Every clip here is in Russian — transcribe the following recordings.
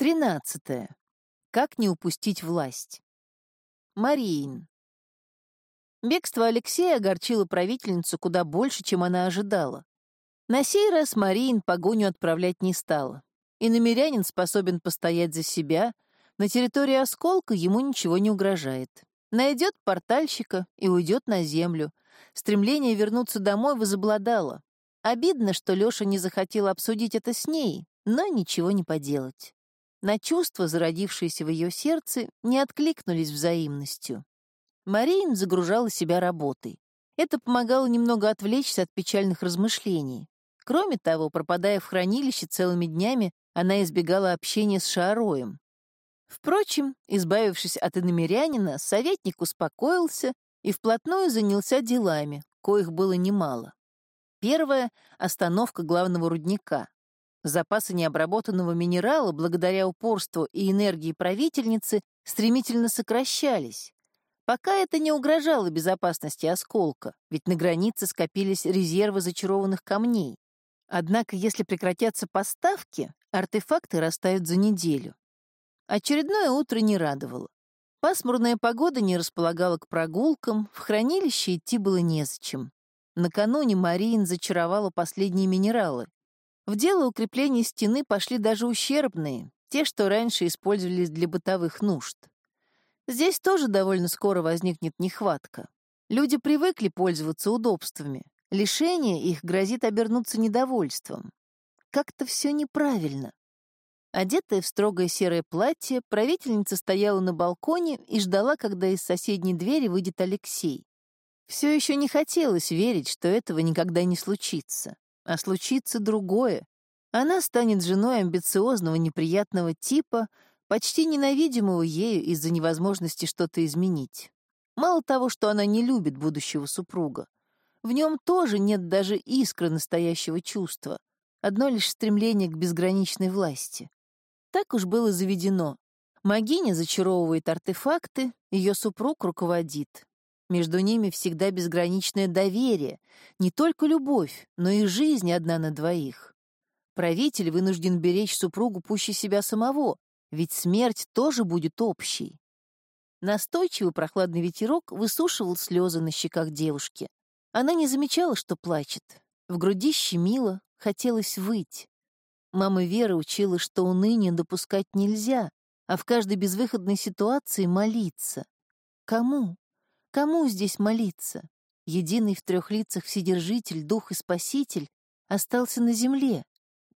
Тринадцатое. Как не упустить власть? Мариин. Бегство Алексея огорчило правительницу куда больше, чем она ожидала. На сей раз Мариин погоню отправлять не стала. И намерянин способен постоять за себя, на территории осколка ему ничего не угрожает. Найдет портальщика и уйдет на землю. Стремление вернуться домой возобладало. Обидно, что Лёша не захотел обсудить это с ней, но ничего не поделать. На чувства, зародившиеся в ее сердце, не откликнулись взаимностью. Мариин загружала себя работой. Это помогало немного отвлечься от печальных размышлений. Кроме того, пропадая в хранилище целыми днями, она избегала общения с Шаароем. Впрочем, избавившись от иномерянина, советник успокоился и вплотную занялся делами, коих было немало. Первое — остановка главного рудника. Запасы необработанного минерала, благодаря упорству и энергии правительницы, стремительно сокращались. Пока это не угрожало безопасности осколка, ведь на границе скопились резервы зачарованных камней. Однако, если прекратятся поставки, артефакты растают за неделю. Очередное утро не радовало. Пасмурная погода не располагала к прогулкам, в хранилище идти было незачем. Накануне Мариин зачаровала последние минералы, в дело укрепления стены пошли даже ущербные, те, что раньше использовались для бытовых нужд. Здесь тоже довольно скоро возникнет нехватка. Люди привыкли пользоваться удобствами. Лишение их грозит обернуться недовольством. Как-то все неправильно. Одетая в строгое серое платье, правительница стояла на балконе и ждала, когда из соседней двери выйдет Алексей. Все еще не хотелось верить, что этого никогда не случится. А случится другое. Она станет женой амбициозного, неприятного типа, почти ненавидимого ею из-за невозможности что-то изменить. Мало того, что она не любит будущего супруга, в нем тоже нет даже искры настоящего чувства, одно лишь стремление к безграничной власти. Так уж было заведено. Магиня зачаровывает артефакты, ее супруг руководит, между ними всегда безграничное доверие, не только любовь, но и жизнь одна на двоих. Правитель вынужден беречь супругу пуще себя самого, ведь смерть тоже будет общей. Настойчивый прохладный ветерок высушивал слезы на щеках девушки. Она не замечала, что плачет. В груди щемило, хотелось выть. Мама Вера учила, что уныние допускать нельзя, а в каждой безвыходной ситуации молиться. Кому? Кому здесь молиться? Единый в трех лицах Вседержитель, Дух и Спаситель остался на земле.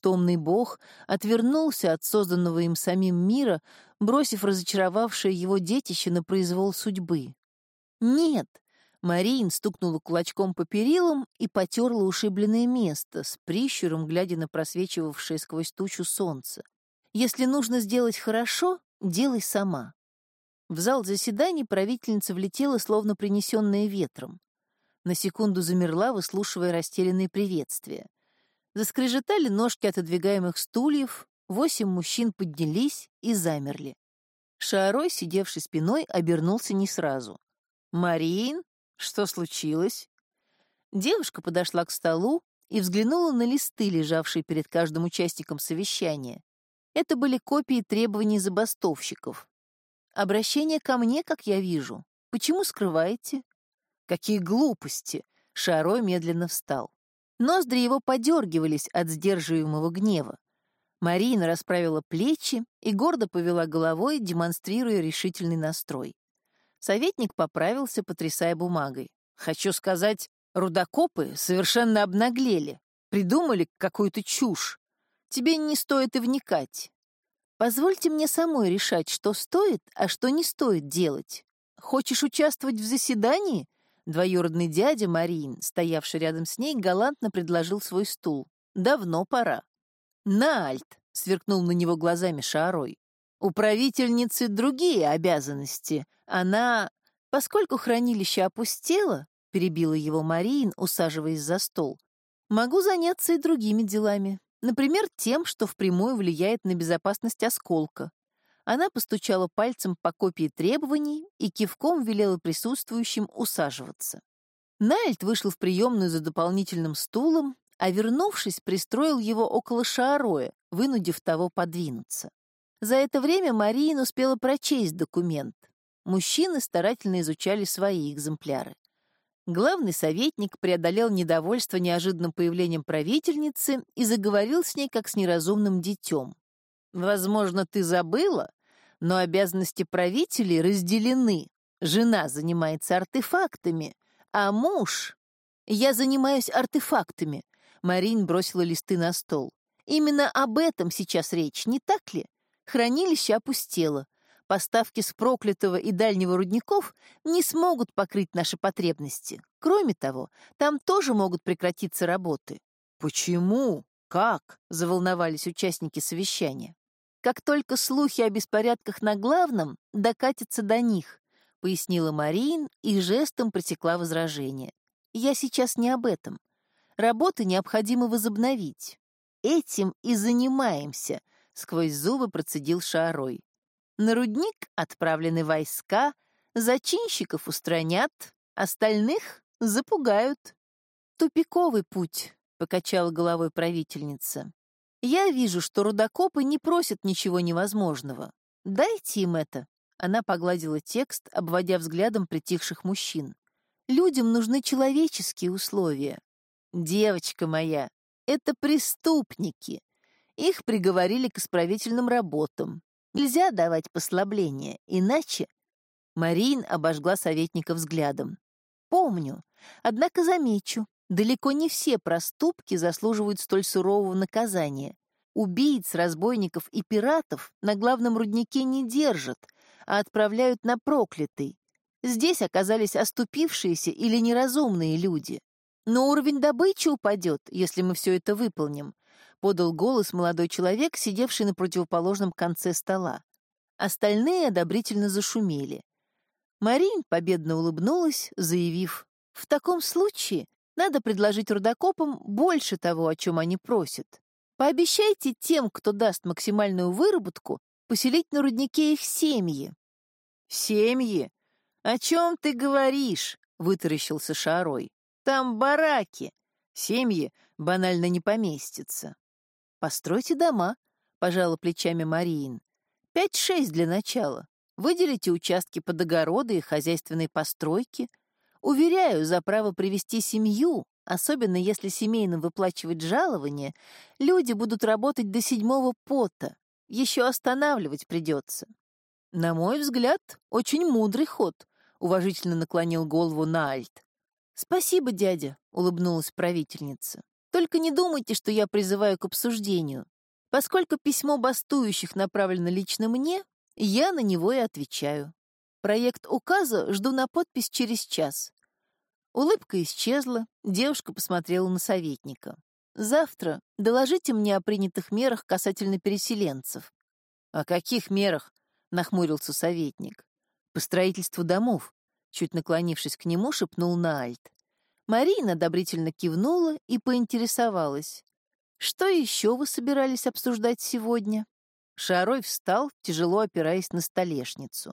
Томный Бог отвернулся от созданного им самим мира, бросив разочаровавшее его детище на произвол судьбы. Нет, Мариин стукнула кулачком по перилам и потерла ушибленное место, с прищуром глядя на просвечивавшее сквозь тучу солнце. Если нужно сделать хорошо, делай сама. В зал заседаний правительница влетела, словно принесенная ветром. На секунду замерла, выслушивая растерянные приветствия. Заскрежетали ножки отодвигаемых стульев, восемь мужчин поднялись и замерли. Шаарой, сидевший спиной, обернулся не сразу. «Марин, что случилось?» Девушка подошла к столу и взглянула на листы, лежавшие перед каждым участником совещания. Это были копии требований забастовщиков, Обращение ко мне, как я вижу. Почему скрываете? Какие глупости! Шарой медленно встал. Ноздри его подергивались от сдерживаемого гнева. Марина расправила плечи и гордо повела головой, демонстрируя решительный настрой. Советник поправился, потрясая бумагой. «Хочу сказать, рудокопы совершенно обнаглели, придумали какую-то чушь. Тебе не стоит и вникать. Позвольте мне самой решать, что стоит, а что не стоит делать. Хочешь участвовать в заседании?» Двоюродный дядя Марин, стоявший рядом с ней, галантно предложил свой стул. «Давно пора». «Наальт!» — сверкнул на него глазами Шарой. «У правительницы другие обязанности. Она...» «Поскольку хранилище опустело», — перебила его Мариин, усаживаясь за стол, «могу заняться и другими делами. Например, тем, что впрямую влияет на безопасность осколка. Она постучала пальцем по копии требований и кивком велела присутствующим усаживаться. Нальт вышел в приемную за дополнительным стулом, а, вернувшись, пристроил его около Шаароя, вынудив того подвинуться. За это время Мариин успела прочесть документ. Мужчины старательно изучали свои экземпляры. Главный советник преодолел недовольство неожиданным появлением правительницы и заговорил с ней как с неразумным детем. «Возможно, ты забыла, но обязанности правителей разделены. Жена занимается артефактами, а муж... Я занимаюсь артефактами. Марин бросила листы на стол. Именно об этом сейчас речь, не так ли? Хранилище опустело. Поставки с проклятого и дальнего рудников не смогут покрыть наши потребности. Кроме того, там тоже могут прекратиться работы. Почему? Как? Заволновались участники совещания. Как только слухи о беспорядках на главном докатятся до них, пояснила Марин и жестом пресекла возражение. Я сейчас не об этом. Работы необходимо возобновить. Этим и занимаемся, сквозь зубы процедил Шарой. На рудник отправлены войска, зачинщиков устранят, остальных запугают. Тупиковый путь, покачала головой правительница. Я вижу, что рудокопы не просят ничего невозможного. Дайте им это. Она погладила текст, обводя взглядом притихших мужчин. Людям нужны человеческие условия. Девочка моя, это преступники. Их приговорили к исправительным работам. Нельзя давать послабления, иначе... Марин обожгла советника взглядом. Помню. Однако замечу, далеко не все проступки заслуживают столь сурового наказания. Убийц, разбойников и пиратов на главном руднике не держат, а отправляют на проклятый. Здесь оказались оступившиеся или неразумные люди. Но уровень добычи упадет, если мы все это выполним, подал голос молодой человек, сидевший на противоположном конце стола. Остальные одобрительно зашумели. Марин победно улыбнулась, заявив, «В таком случае надо предложить рудокопам больше того, о чем они просят. Пообещайте тем, кто даст максимальную выработку, поселить на руднике их семьи». «Семьи? О чем ты говоришь?» — вытаращился Шарой. Там бараки. Семьи банально не поместятся. Постройте дома, пожала плечами Мариин. Пять-шесть для начала. Выделите участки под огороды и хозяйственные постройки. Уверяю, за право привести семью, особенно если семейным выплачивать жалование, люди будут работать до седьмого пота. Еще останавливать придется. На мой взгляд, очень мудрый ход, уважительно наклонил голову Наальт. «Спасибо, дядя», — улыбнулась правительница. «Только не думайте, что я призываю к обсуждению. Поскольку письмо бастующих направлено лично мне, я на него и отвечаю. Проект указа жду на подпись через час». Улыбка исчезла, девушка посмотрела на советника. «Завтра доложите мне о принятых мерах касательно переселенцев». «О каких мерах?» — нахмурился советник. «По строительству домов. Чуть наклонившись к нему, шепнул Наальт. Марина одобрительно кивнула и поинтересовалась. «Что еще вы собирались обсуждать сегодня?» Шарой встал, тяжело опираясь на столешницу.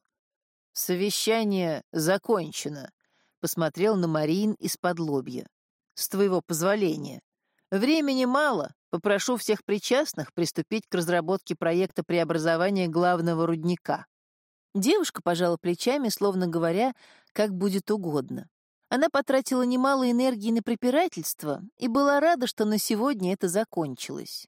«Совещание закончено», — посмотрел на Марин из-под лобья. «С твоего позволения. Времени мало, попрошу всех причастных приступить к разработке проекта преобразования главного рудника». Девушка пожала плечами, словно говоря, как будет угодно. Она потратила немало энергии на препирательство и была рада, что на сегодня это закончилось.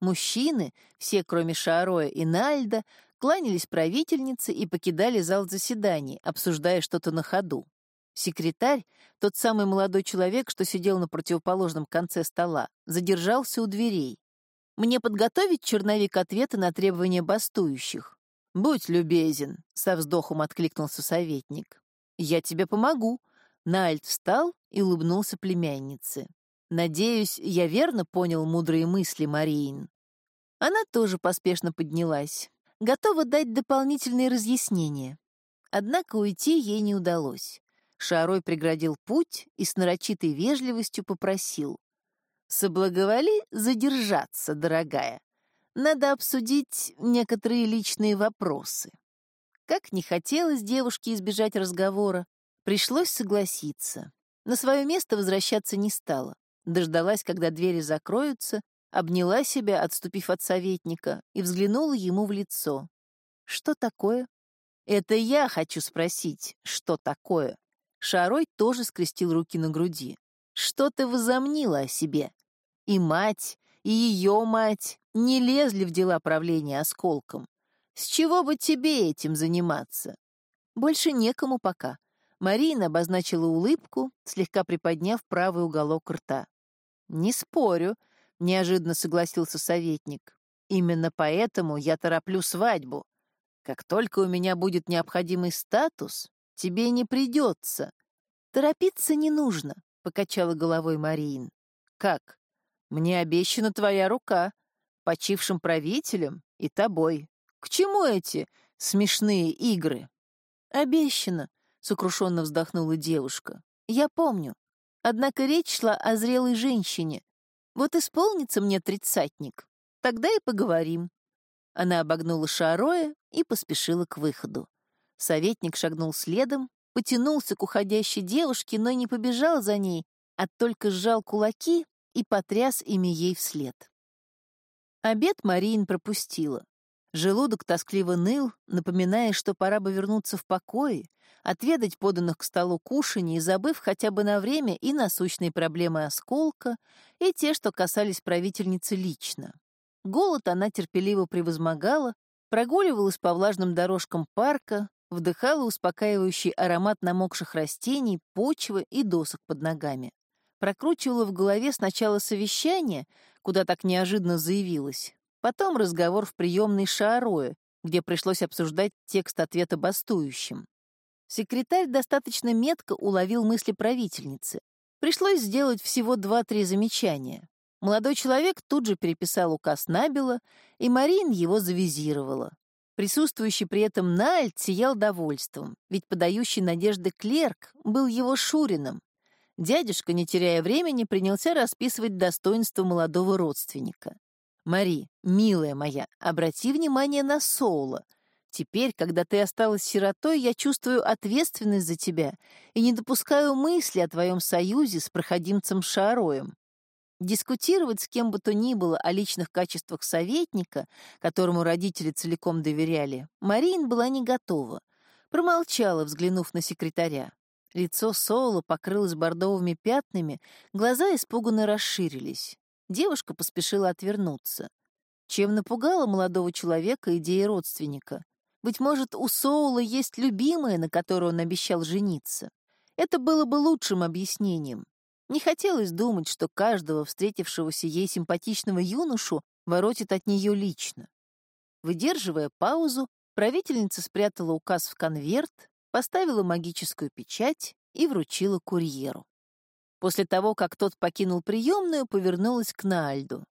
Мужчины, все кроме Шароя и Нальда, кланялись правительнице и покидали зал заседаний, обсуждая что-то на ходу. Секретарь, тот самый молодой человек, что сидел на противоположном конце стола, задержался у дверей. «Мне подготовить черновик ответа на требования бастующих?» «Будь любезен», — со вздохом откликнулся советник. «Я тебе помогу». Нальт встал и улыбнулся племяннице. «Надеюсь, я верно понял мудрые мысли Мариин». Она тоже поспешно поднялась, готова дать дополнительные разъяснения. Однако уйти ей не удалось. Шарой преградил путь и с нарочитой вежливостью попросил. «Соблаговоли задержаться, дорогая. Надо обсудить некоторые личные вопросы. Как не хотелось девушке избежать разговора, пришлось согласиться. На свое место возвращаться не стала. Дождалась, когда двери закроются, обняла себя, отступив от советника, и взглянула ему в лицо. «Что такое?» «Это я хочу спросить, что такое?» Шарой тоже скрестил руки на груди. «Что ты возомнила о себе? И мать, и ее мать не лезли в дела правления осколком. С чего бы тебе этим заниматься? Больше некому пока. Марина обозначила улыбку, слегка приподняв правый уголок рта. «Не спорю», — неожиданно согласился советник. «Именно поэтому я тороплю свадьбу. Как только у меня будет необходимый статус, тебе не придется». «Торопиться не нужно», — покачала головой Марин. «Как? Мне обещана твоя рука, почившим правителем и тобой. К чему эти смешные игры?» «Обещано», — сокрушенно вздохнула девушка. «Я помню. Однако речь шла о зрелой женщине. Вот исполнится мне тридцатник. Тогда и поговорим». Она обогнула Шароя и поспешила к выходу. Советник шагнул следом, потянулся к уходящей девушке, но не побежал за ней, а только сжал кулаки и потряс ими ей вслед. Обед Мариин пропустила. Желудок тоскливо ныл, напоминая, что пора бы вернуться в покое, отведать поданных к столу кушаний, забыв хотя бы на время и насущные проблемы осколка, и те, что касались правительницы лично. Голод она терпеливо превозмогала, прогуливалась по влажным дорожкам парка, вдыхала успокаивающий аромат намокших растений, почвы и досок под ногами. Прокручивала в голове сначала совещание, куда так неожиданно заявилась, Потом разговор в приемной Шаароя, где пришлось обсуждать текст ответа бастующим. Секретарь достаточно метко уловил мысли правительницы. Пришлось сделать всего два-три замечания. Молодой человек тут же переписал указ Набила, и Марин его завизировала. Присутствующий при этом Нальд сиял довольством, ведь подающий надежды клерк был его шурином. Дядюшка, не теряя времени, принялся расписывать достоинства молодого родственника. Мари, милая моя, обрати внимание на Соула. Теперь, когда ты осталась сиротой, я чувствую ответственность за тебя и не допускаю мысли о твоем союзе с проходимцем Шароем. Дискутировать с кем бы то ни было о личных качествах советника, которому родители целиком доверяли, Марин была не готова. Промолчала, взглянув на секретаря. Лицо Соула покрылось бордовыми пятнами, глаза испуганно расширились. Девушка поспешила отвернуться. Чем напугала молодого человека идея родственника? Быть может, у Соула есть любимая, на которую он обещал жениться. Это было бы лучшим объяснением. Не хотелось думать, что каждого встретившегося ей симпатичного юношу воротит от нее лично. Выдерживая паузу, правительница спрятала указ в конверт, поставила магическую печать и вручила курьеру. После того, как тот покинул приемную, повернулась к Наальду.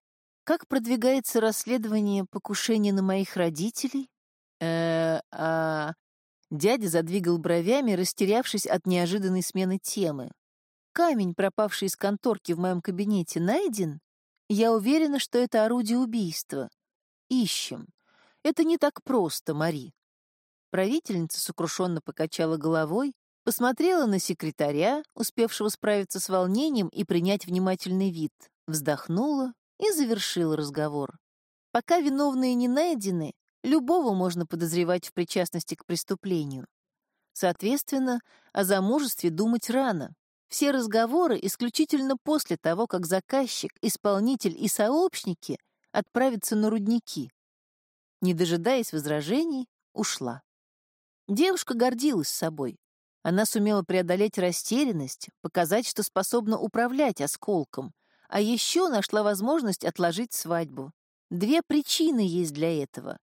«Как продвигается расследование покушения на моих родителей?» э а...» Дядя задвигал бровями, растерявшись от неожиданной смены темы. «Камень, пропавший из конторки в моем кабинете, найден? Я уверена, что это орудие убийства. Ищем. Это не так просто, Мари». Правительница сокрушенно покачала головой, Посмотрела на секретаря, успевшего справиться с волнением и принять внимательный вид, вздохнула и завершила разговор. Пока виновные не найдены, любого можно подозревать в причастности к преступлению. Соответственно, о замужестве думать рано. Все разговоры исключительно после того, как заказчик, исполнитель и сообщники отправятся на рудники. Не дожидаясь возражений, ушла. Девушка гордилась собой. Она сумела преодолеть растерянность, показать, что способна управлять осколком, а еще нашла возможность отложить свадьбу. Две причины есть для этого.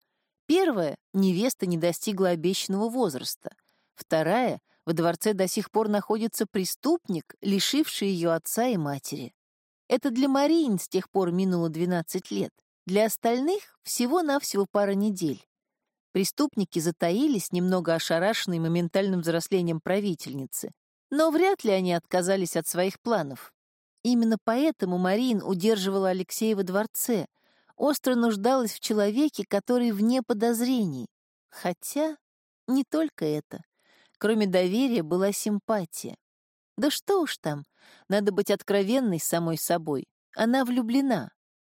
Первая — невеста не достигла обещанного возраста. Вторая — во дворце до сих пор находится преступник, лишивший ее отца и матери. Это для Марин с тех пор минуло 12 лет. Для остальных всего-навсего пара недель. Преступники затаились, немного ошарашенные моментальным взрослением правительницы, но вряд ли они отказались от своих планов. Именно поэтому Марин удерживала Алексея во дворце, остро нуждалась в человеке, который вне подозрений. Хотя не только это. Кроме доверия была симпатия. Да что уж там, надо быть откровенной самой собой. Она влюблена.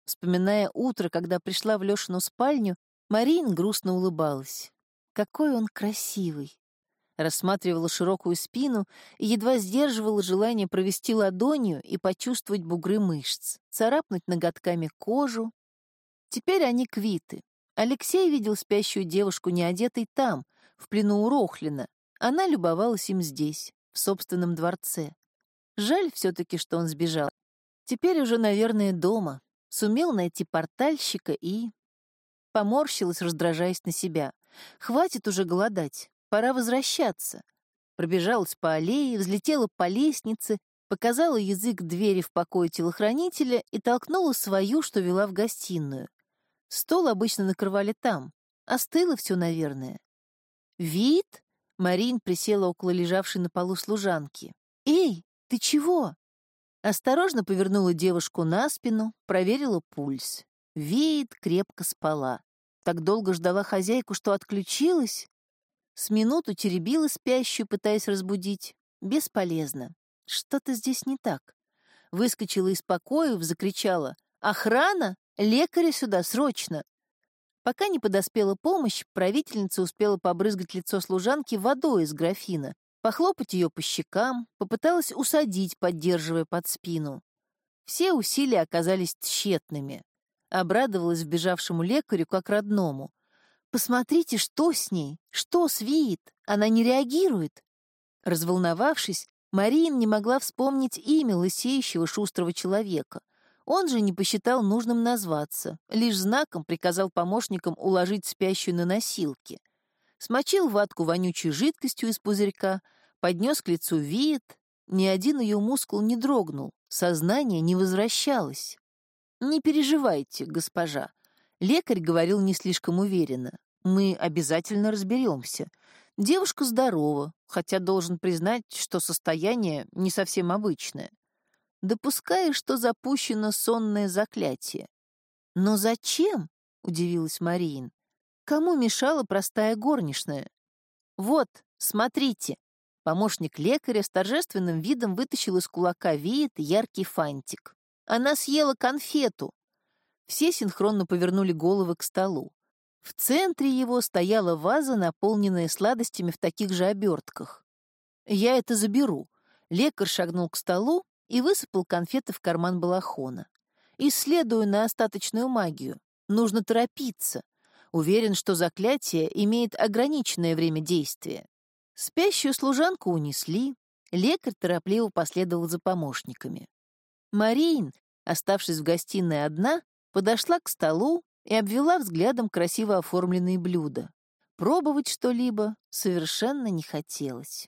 Вспоминая утро, когда пришла в Лешину спальню, Марин грустно улыбалась. Какой он красивый! Рассматривала широкую спину и едва сдерживала желание провести ладонью и почувствовать бугры мышц, царапнуть ноготками кожу. Теперь они квиты. Алексей видел спящую девушку неодетой там, в плену у Рохлина. Она любовалась им здесь, в собственном дворце. Жаль все-таки, что он сбежал. Теперь уже, наверное, дома. Сумел найти портальщика и... Поморщилась, раздражаясь на себя. Хватит уже голодать, пора возвращаться. Пробежалась по аллее, взлетела по лестнице, показала язык двери в покое телохранителя и толкнула свою, что вела в гостиную. Стол обычно накрывали там. Остыло все, наверное. «Вид?» — Марин присела около лежавшей на полу служанки. «Эй, ты чего?» Осторожно повернула девушку на спину, проверила пульс. Вид крепко спала. Так долго ждала хозяйку, что отключилась. С минуту теребила спящую, пытаясь разбудить. Бесполезно. Что-то здесь не так. Выскочила из покоев, закричала. «Охрана! Лекаря сюда, срочно!» Пока не подоспела помощь, правительница успела побрызгать лицо служанки водой из графина, похлопать ее по щекам, попыталась усадить, поддерживая под спину. Все усилия оказались тщетными обрадовалась вбежавшему лекарю как родному. «Посмотрите, что с ней? Что с Виит? Она не реагирует!» Разволновавшись, Мариин не могла вспомнить имя лысеющего шустрого человека. Он же не посчитал нужным назваться, лишь знаком приказал помощникам уложить спящую на носилки. Смочил ватку вонючей жидкостью из пузырька, поднес к лицу Виет, ни один ее мускул не дрогнул, сознание не возвращалось. «Не переживайте, госпожа». Лекарь говорил не слишком уверенно. «Мы обязательно разберемся. Девушка здорова, хотя должен признать, что состояние не совсем обычное. Допускаю, что запущено сонное заклятие. Но зачем? удивилась Мариин. Кому мешала простая горничная? Вот, смотрите. Помощник лекаря с торжественным видом вытащил из кулака веет яркий фантик. Она съела конфету. Все синхронно повернули головы к столу. В центре его стояла ваза, наполненная сладостями в таких же обертках. «Я это заберу». Лекарь шагнул к столу и высыпал конфеты в карман балахона. «Исследую на остаточную магию. Нужно торопиться. Уверен, что заклятие имеет ограниченное время действия». Спящую служанку унесли. Лекарь торопливо последовал за помощниками. Марин, оставшись в гостиной одна, подошла к столу и обвела взглядом красиво оформленные блюда. Пробовать что-либо совершенно не хотелось.